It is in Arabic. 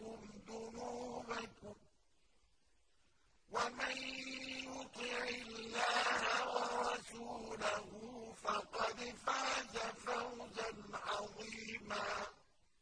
لكم ذنوبكم ومن يطع الله ورسوله فقد فعل